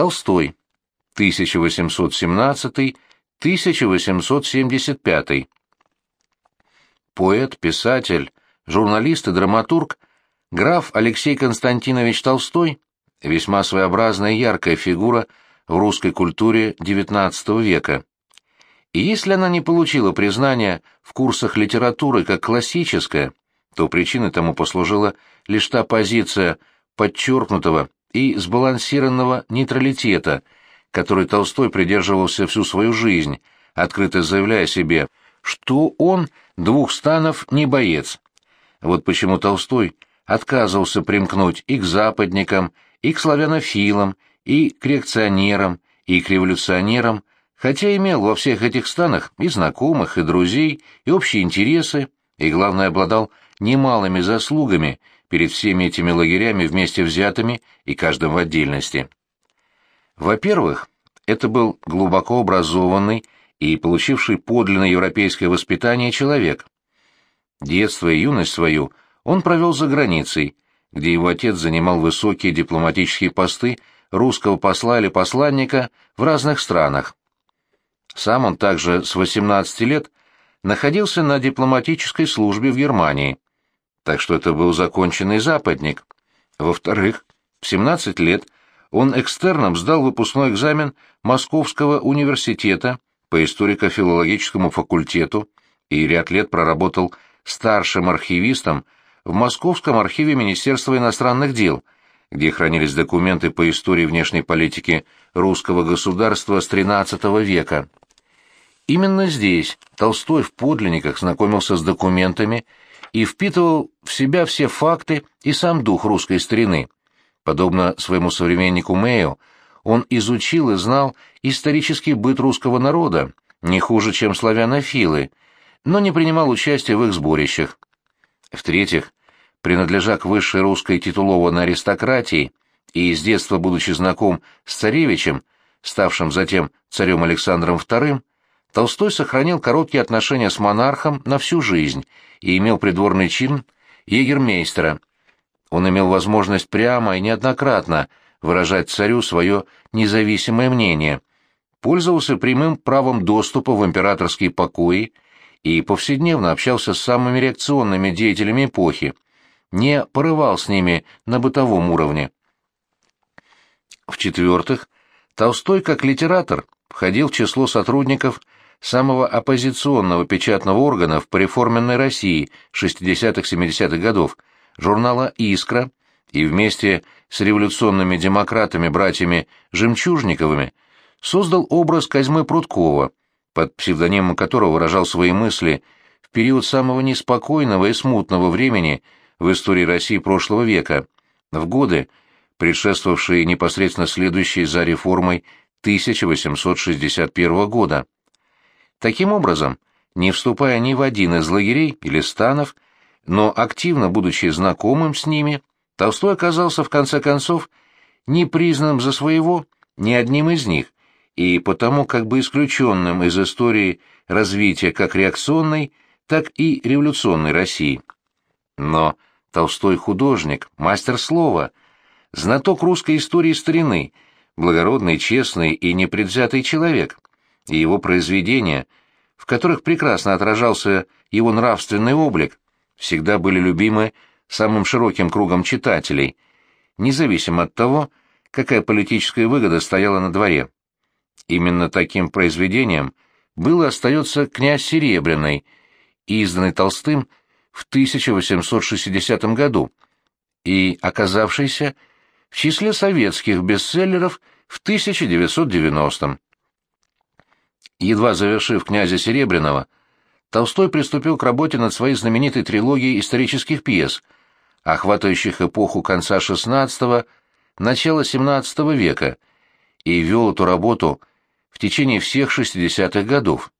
Толстой. 1817-1875. Поэт, писатель, журналист и драматург граф Алексей Константинович Толстой весьма своеобразная и яркая фигура в русской культуре XIX века. И если она не получила признания в курсах литературы как классическая, то причиной тому послужила лишь та позиция подчеркнутого и сбалансированного нейтралитета, который Толстой придерживался всю свою жизнь, открыто заявляя себе, что он двух станов не боец. Вот почему Толстой отказывался примкнуть и к западникам, и к славянофилам, и к реакционерам, и к революционерам, хотя имел во всех этих станах и знакомых, и друзей, и общие интересы, и, главное, обладал немалыми заслугами перед всеми этими лагерями вместе взятыми и каждым в отдельности. Во-первых, это был глубоко образованный и получивший подлинное европейское воспитание человек. Детство и юность свою он провел за границей, где его отец занимал высокие дипломатические посты русского посла или посланника в разных странах. Сам он также с 18 лет находился на дипломатической службе в Германии, так что это был законченный западник. Во-вторых, в 17 лет он экстерном сдал выпускной экзамен Московского университета по историко-филологическому факультету и ряд лет проработал старшим архивистом в Московском архиве Министерства иностранных дел – где хранились документы по истории внешней политики русского государства с XIII века. Именно здесь Толстой в подлинниках знакомился с документами и впитывал в себя все факты и сам дух русской старины. Подобно своему современнику Мэю, он изучил и знал исторический быт русского народа, не хуже, чем славянофилы, но не принимал участия в их сборищах. В-третьих, принадлежа к высшей русской титулованной аристократии и с детства будучи знаком с царевичем, ставшим затем царем Александром II, Толстой сохранил короткие отношения с монархом на всю жизнь и имел придворный чин егермейстера. Он имел возможность прямо и неоднократно выражать царю свое независимое мнение, пользовался прямым правом доступа в императорские покои и повседневно общался с самыми реакционными деятелями эпохи, не порывал с ними на бытовом уровне. В-четвертых, Толстой как литератор входил в число сотрудников самого оппозиционного печатного органа в пореформенной России 60-70-х годов, журнала «Искра», и вместе с революционными демократами-братьями Жемчужниковыми создал образ Козьмы Прудкова, под псевдонимом которого выражал свои мысли в период самого неспокойного и смутного времени в истории России прошлого века, в годы, предшествовавшие непосредственно следующей за реформой 1861 года. Таким образом, не вступая ни в один из лагерей или станов, но активно будучи знакомым с ними, Толстой оказался в конце концов не признанным за своего ни одним из них, и потому как бы исключенным из истории развития как реакционной, так и революционной России. Но Толстой художник, мастер слова, знаток русской истории старины, благородный, честный и непредвзятый человек, и его произведения, в которых прекрасно отражался его нравственный облик, всегда были любимы самым широким кругом читателей, независимо от того, какая политическая выгода стояла на дворе. Именно таким произведением был и остается «Князь Серебряный», изданный Толстым в 1860 году и оказавшийся в числе советских бестселлеров в 1990. Едва завершив «Князя Серебряного», Толстой приступил к работе над своей знаменитой трилогией исторических пьес, охватывающих эпоху конца XVI – начала XVII века, и вел эту работу в течение всех 60-х годов.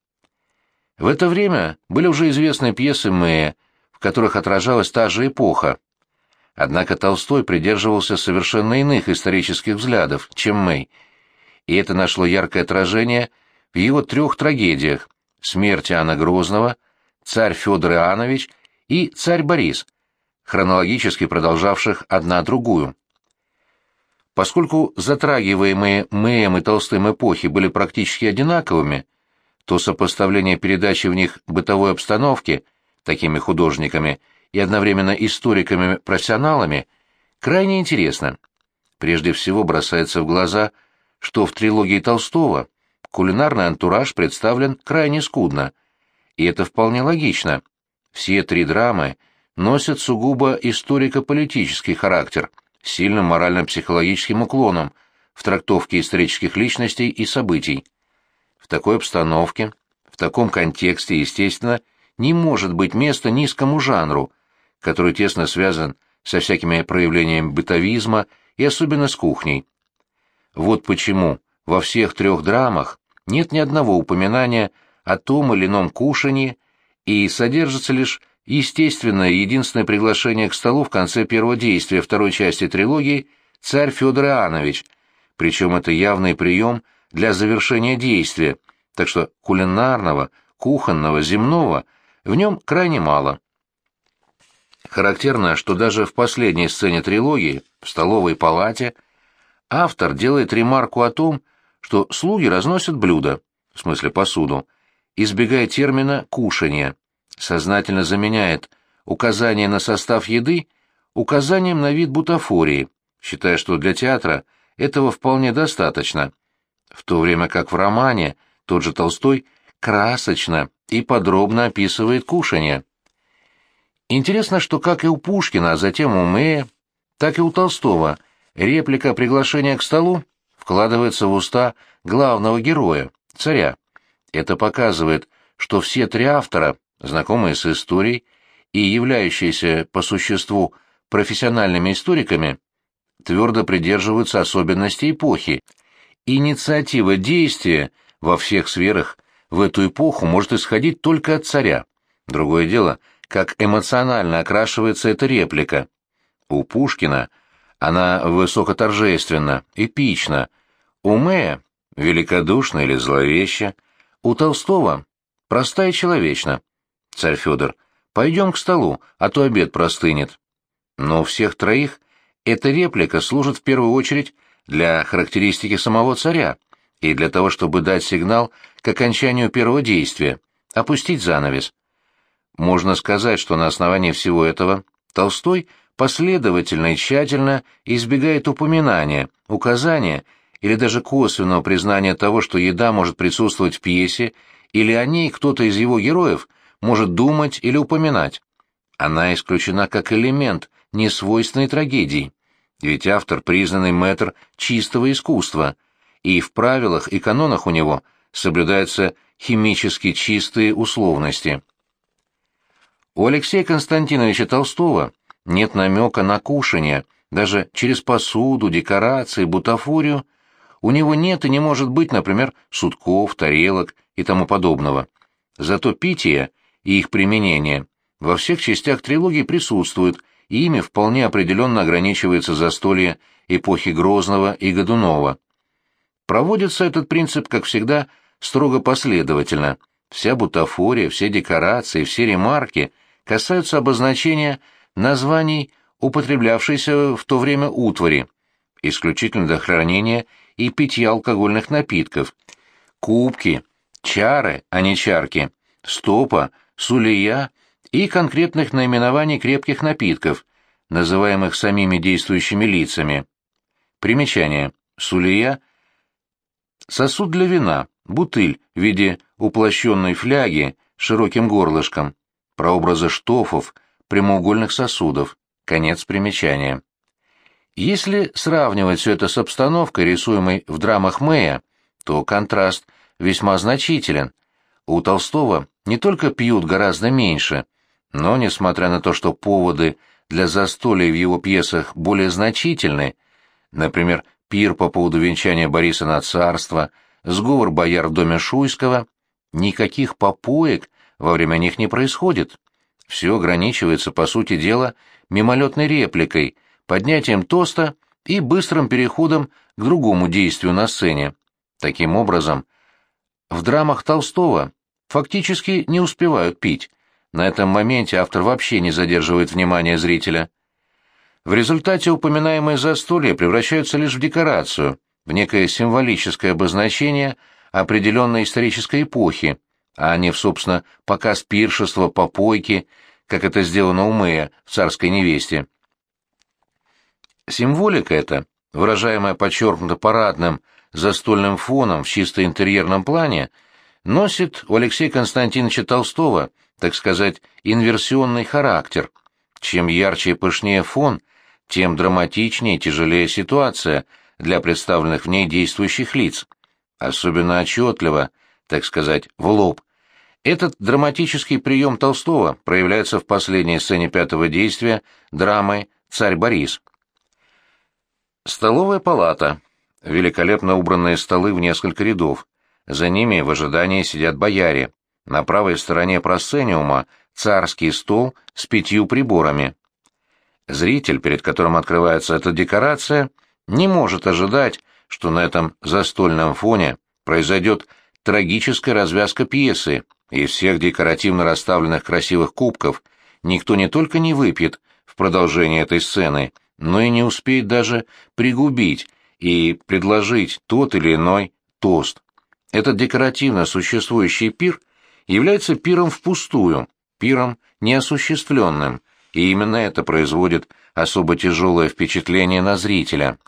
В это время были уже известны пьесы Мэя – в которых отражалась та же эпоха. Однако Толстой придерживался совершенно иных исторических взглядов, чем Мэй, и это нашло яркое отражение в его трех трагедиях «Смерть Иоанна Грозного», «Царь Федор Иоаннович» и «Царь Борис», хронологически продолжавших одна другую. Поскольку затрагиваемые Мэем и Толстым эпохи были практически одинаковыми, то сопоставление передачи в них бытовой обстановки такими художниками и одновременно историками-профессионалами крайне интересно. Прежде всего бросается в глаза, что в трилогии Толстого кулинарный антураж представлен крайне скудно, и это вполне логично. Все три драмы носят сугубо историко-политический характер, с сильным морально-психологическим уклоном в трактовке исторических личностей и событий. В такой обстановке, в таком контексте, естественно, не может быть места низкому жанру, который тесно связан со всякими проявлениями бытовизма и особенно с кухней. Вот почему во всех трех драмах нет ни одного упоминания о том или ином кушании и содержится лишь естественное единственное приглашение к столу в конце первого действия второй части трилогии «Царь Федор Иоаннович», причем это явный прием для завершения действия, так что кулинарного, кухонного, земного в нем крайне мало. Характерно, что даже в последней сцене трилогии, в столовой палате, автор делает ремарку о том, что слуги разносят блюда, в смысле посуду, избегая термина «кушанье», сознательно заменяет указание на состав еды указанием на вид бутафории, считая, что для театра этого вполне достаточно, в то время как в романе тот же Толстой красочно и подробно описывает кушанье. Интересно, что как и у Пушкина, а затем у Мэя, так и у Толстого реплика приглашения к столу вкладывается в уста главного героя, царя. Это показывает, что все три автора, знакомые с историей и являющиеся по существу профессиональными историками, твердо придерживаются особенностей эпохи. Инициатива действия во всех сферах в эту эпоху может исходить только от царя. Другое дело, как эмоционально окрашивается эта реплика. У Пушкина она высокоторжественна, эпична, у Мэя — великодушна или зловеща, у Толстого — проста и человечна. Царь Федор, пойдем к столу, а то обед простынет. Но у всех троих эта реплика служит в первую очередь для характеристики самого царя и для того, чтобы дать сигнал к окончанию первого действия, опустить занавес. Можно сказать, что на основании всего этого Толстой последовательно и тщательно избегает упоминания, указания или даже косвенного признания того, что еда может присутствовать в пьесе, или о ней кто-то из его героев может думать или упоминать. Она исключена как элемент несвойственной трагедии, ведь автор признанный мэтр чистого искусства, и в правилах и канонах у него соблюдаются химически чистые условности. У Алексея Константиновича Толстого нет намека на кушание, даже через посуду, декорации, бутафорию – у него нет и не может быть, например, сутков, тарелок и тому подобного. Зато питие и их применение во всех частях трилогии присутствуют, и ими вполне определенно ограничивается застолье эпохи Грозного и Годунова. Проводится этот принцип, как всегда, строго последовательно. Вся бутафория, все декорации, все ремарки касаются обозначения названий, употреблявшейся в то время утвари, исключительно для хранения и питья алкогольных напитков. Кубки, чары, а не чарки, стопа, сулия и конкретных наименований крепких напитков, называемых самими действующими лицами. Примечание. Сулия – сосуд для вина, бутыль в виде уплощенной фляги с широким горлышком, прообразы штофов, прямоугольных сосудов. Конец примечания. Если сравнивать все это с обстановкой, рисуемой в драмах Мэя, то контраст весьма значителен. У Толстого не только пьют гораздо меньше, но, несмотря на то, что поводы для застолья в его пьесах более значительны, например, пир по поводу венчания Бориса на царство, сговор бояр в доме Шуйского, никаких попоек во время них не происходит. Все ограничивается, по сути дела, мимолетной репликой – поднятием тоста и быстрым переходом к другому действию на сцене. Таким образом, в драмах Толстого фактически не успевают пить. На этом моменте автор вообще не задерживает внимания зрителя. В результате упоминаемые застолья превращаются лишь в декорацию, в некое символическое обозначение определенной исторической эпохи, а не в, собственно, показ пиршества, попойки, как это сделано у Мэя в «Царской невесте». Символика эта, выражаемая подчеркнуто парадным застольным фоном в чисто интерьерном плане, носит у Алексея Константиновича Толстого, так сказать, инверсионный характер. Чем ярче и пышнее фон, тем драматичнее и тяжелее ситуация для представленных в ней действующих лиц. Особенно отчетливо, так сказать, в лоб. Этот драматический прием Толстого проявляется в последней сцене пятого действия драмы «Царь Борис». Столовая палата. Великолепно убранные столы в несколько рядов. За ними в ожидании сидят бояре. На правой стороне просцениума царский стол с пятью приборами. Зритель, перед которым открывается эта декорация, не может ожидать, что на этом застольном фоне произойдет трагическая развязка пьесы, из всех декоративно расставленных красивых кубков никто не только не выпьет в продолжении этой сцены, но и не успеет даже пригубить и предложить тот или иной тост. Этот декоративно существующий пир является пиром впустую, пиром неосуществленным, и именно это производит особо тяжелое впечатление на зрителя.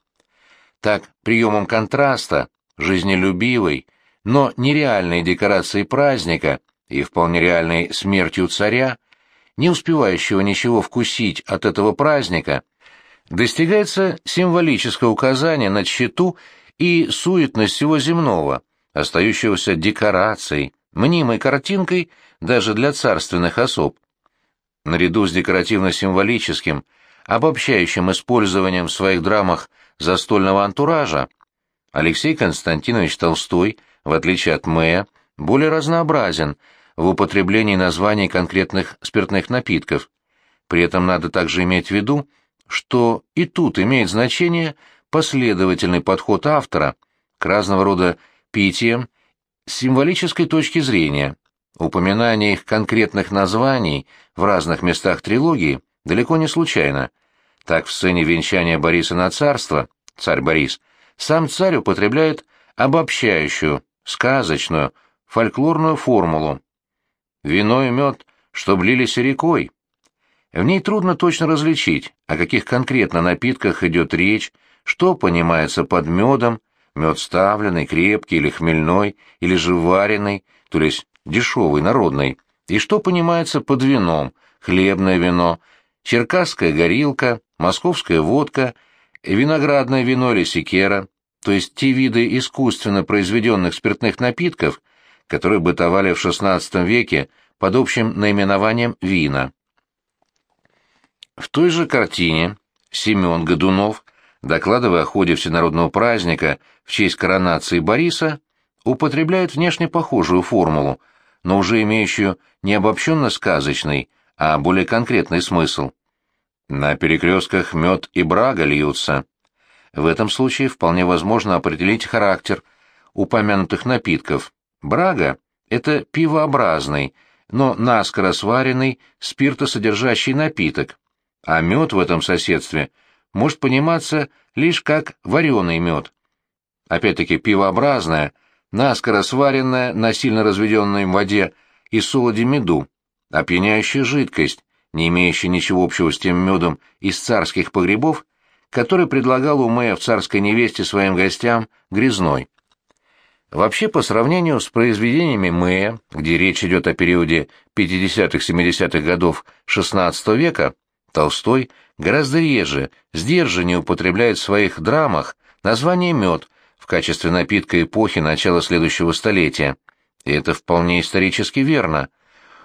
Так, приемом контраста, жизнелюбивой, но нереальной декорацией праздника и вполне реальной смертью царя, не успевающего ничего вкусить от этого праздника, достигается символическое указание на тщету и суетность всего земного, остающегося декорацией, мнимой картинкой даже для царственных особ. Наряду с декоративно-символическим, обобщающим использованием в своих драмах застольного антуража, Алексей Константинович Толстой, в отличие от Мэя, более разнообразен в употреблении названий конкретных спиртных напитков. При этом надо также иметь в виду, что и тут имеет значение последовательный подход автора к разного рода питиям с символической точки зрения. Упоминание их конкретных названий в разных местах трилогии далеко не случайно. Так в сцене венчания Бориса на царство, царь Борис, сам царь употребляет обобщающую, сказочную, фольклорную формулу. Вино и мед, что блились рекой, в ней трудно точно различить, о каких конкретно напитках идет речь, что понимается под медом, мед ставленный, крепкий или хмельной, или же вареный, то есть дешевый, народный, и что понимается под вином, хлебное вино, черкасская горилка, московская водка, виноградное вино или секера, то есть те виды искусственно произведенных спиртных напитков, которые бытовали в XVI веке под общим наименованием вина. В той же картине Семен Годунов, докладывая о ходе всенародного праздника в честь коронации Бориса, употребляет внешне похожую формулу, но уже имеющую не обобщенно сказочный, а более конкретный смысл. На перекрестках мед и брага льются. В этом случае вполне возможно определить характер упомянутых напитков. Брага — это пивообразный, но наскоро сваренный спиртосодержащий напиток, а мед в этом соседстве может пониматься лишь как вареный мед. Опять-таки пивообразное, наскоро сваренное на сильно разведенной воде и солоде меду, опьяняющая жидкость, не имеющая ничего общего с тем медом из царских погребов, который предлагал Умея в царской невесте своим гостям грязной. Вообще, по сравнению с произведениями Мэя, где речь идет о периоде 50-70-х годов XVI века, Толстой гораздо реже, сдержаннее употребляет в своих драмах название «мед» в качестве напитка эпохи начала следующего столетия. И это вполне исторически верно.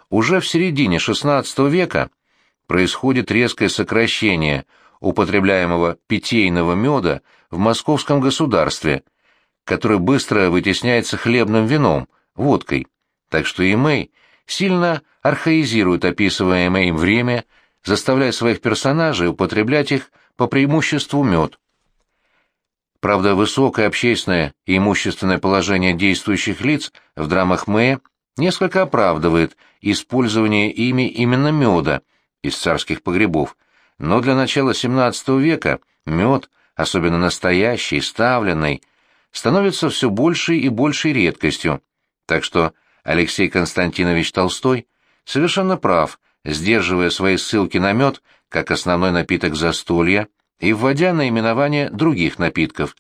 Уже в середине XVI века происходит резкое сокращение употребляемого питейного меда в московском государстве, который быстро вытесняется хлебным вином, водкой. Так что и Мэй сильно архаизирует описываемое им время – заставляя своих персонажей употреблять их по преимуществу мед. Правда, высокое общественное и имущественное положение действующих лиц в драмах Мэя несколько оправдывает использование ими именно меда из царских погребов, но для начала XVII века мед, особенно настоящий, ставленный, становится все большей и большей редкостью, так что Алексей Константинович Толстой совершенно прав, сдерживая свои ссылки на мед как основной напиток застолья и вводя наименование других напитков.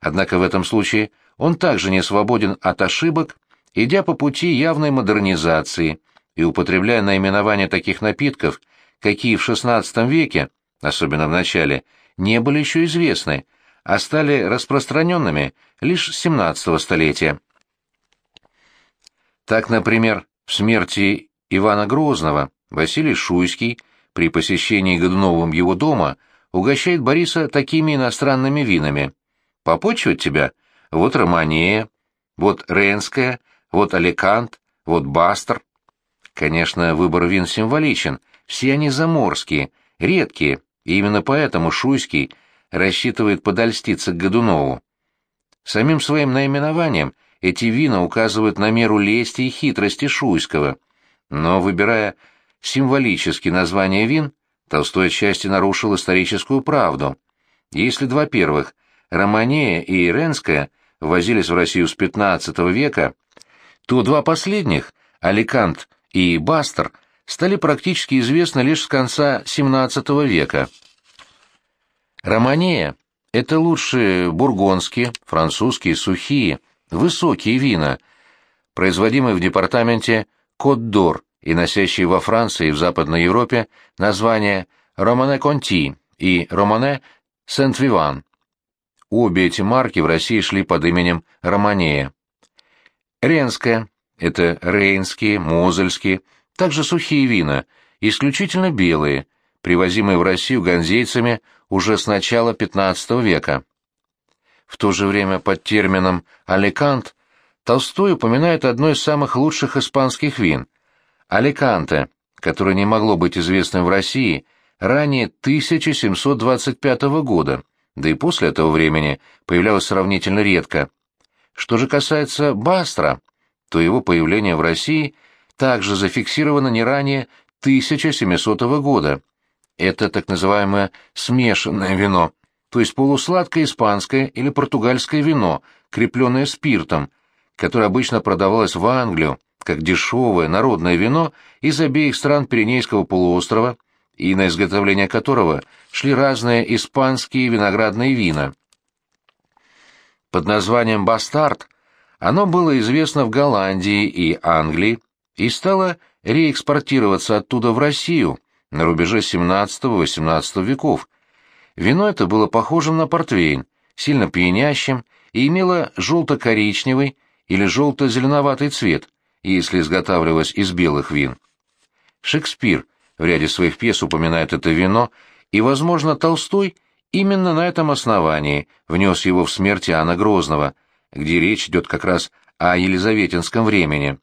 Однако в этом случае он также не свободен от ошибок, идя по пути явной модернизации и употребляя наименования таких напитков, какие в XVI веке, особенно в начале, не были еще известны, а стали распространенными лишь XVII столетия. Так, например, в смерти Ивана Грозного Василий Шуйский при посещении Годуновым его дома угощает Бориса такими иностранными винами. «Попочивать тебя? Вот Романея, вот Ренская, вот Аликант, вот Бастер». Конечно, выбор вин символичен, все они заморские, редкие, и именно поэтому Шуйский рассчитывает подольститься к Годунову. Самим своим наименованием эти вина указывают на меру лести и хитрости Шуйского, но, выбирая символически название вин, Толстой отчасти нарушил историческую правду. Если два первых, Романея и Иренская, возились в Россию с XV века, то два последних, Аликант и Бастер, стали практически известны лишь с конца XVII века. Романея – это лучшие бургондские, французские, сухие, высокие вина, производимые в департаменте Кот-Дор и носящие во Франции и в Западной Европе названия Романе Конти и Романе Сент-Виван. Обе эти марки в России шли под именем Романея. Ренская – это рейнские, мозельские, также сухие вина, исключительно белые, привозимые в Россию ганзейцами уже с начала XV века. В то же время под термином «аликант» Толстой упоминает одно из самых лучших испанских вин – «Аликанте», которое не могло быть известным в России ранее 1725 года, да и после этого времени появлялось сравнительно редко. Что же касается Бастра, то его появление в России также зафиксировано не ранее 1700 года. Это так называемое смешанное вино, то есть полусладкое испанское или португальское вино, крепленное спиртом, которое обычно продавалось в Англию как дешевое народное вино из обеих стран Пиренейского полуострова и на изготовление которого шли разные испанские виноградные вина. Под названием «Бастард» оно было известно в Голландии и Англии и стало реэкспортироваться оттуда в Россию на рубеже XVII-XVIII веков. Вино это было похожим на портвейн, сильно пьянящим и имело желто-коричневый или желто-зеленоватый цвет, если изготавливалось из белых вин. Шекспир в ряде своих пьес упоминает это вино, и, возможно, Толстой именно на этом основании внес его в смерть Иоанна Грозного, где речь идет как раз о елизаветинском времени.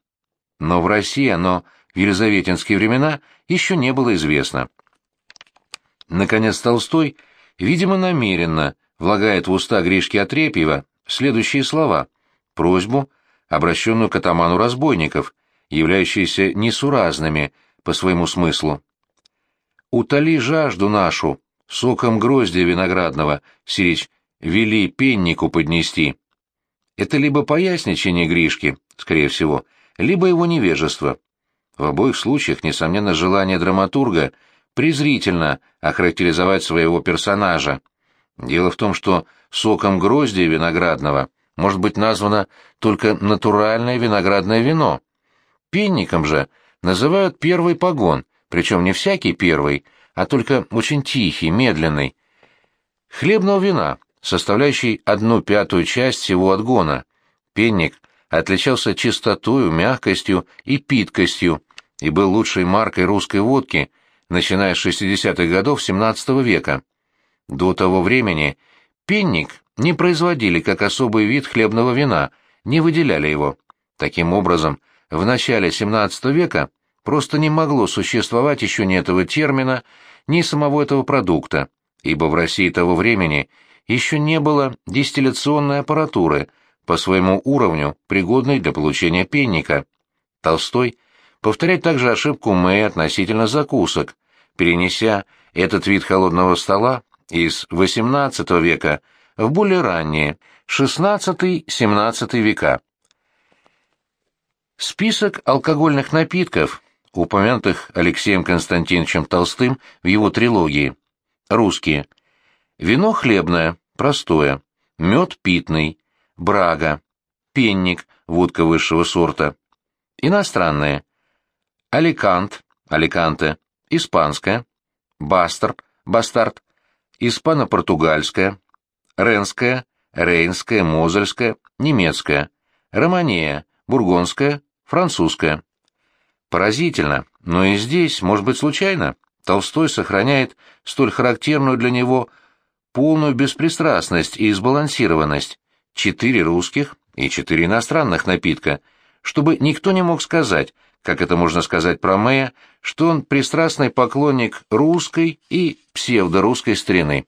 Но в России оно в елизаветинские времена еще не было известно. Наконец Толстой, видимо, намеренно влагает в уста Гришки Отрепьева следующие слова, просьбу, обращенную к атаману разбойников, являющиеся несуразными по своему смыслу. «Утоли жажду нашу, соком гроздья виноградного, сирич, вели пеннику поднести». Это либо поясничение Гришки, скорее всего, либо его невежество. В обоих случаях, несомненно, желание драматурга презрительно охарактеризовать своего персонажа. Дело в том, что соком гроздья виноградного может быть названо только натуральное виноградное вино. Пенником же называют первый погон, причем не всякий первый, а только очень тихий, медленный. Хлебного вина, составляющий одну пятую часть всего отгона. Пенник отличался чистотою, мягкостью и питкостью и был лучшей маркой русской водки, начиная с 60-х годов XVII века. До того времени пенник не производили как особый вид хлебного вина, не выделяли его. Таким образом, в начале XVII века просто не могло существовать еще ни этого термина, ни самого этого продукта, ибо в России того времени еще не было дистилляционной аппаратуры, по своему уровню пригодной для получения пенника. Толстой повторяет также ошибку Мэй относительно закусок, перенеся Этот вид холодного стола из XVIII века в более ранние XVI-XVII века. Список алкогольных напитков, упомянутых Алексеем Константиновичем Толстым в его трилогии. Русские. Вино хлебное, простое. Мед питный. Брага. Пенник, водка высшего сорта. Иностранные. Аликант, Аликанте. Испанская. Бастер, Бастард. Испано-португальская. Ренская, Рейнская, Мозельская, Немецкая. Романея, Бургондская, Французская. Поразительно, но и здесь, может быть, случайно, Толстой сохраняет столь характерную для него полную беспристрастность и сбалансированность. Четыре русских и четыре иностранных напитка, чтобы никто не мог сказать, как это можно сказать про Мэя, что он пристрастный поклонник русской и псевдорусской старины.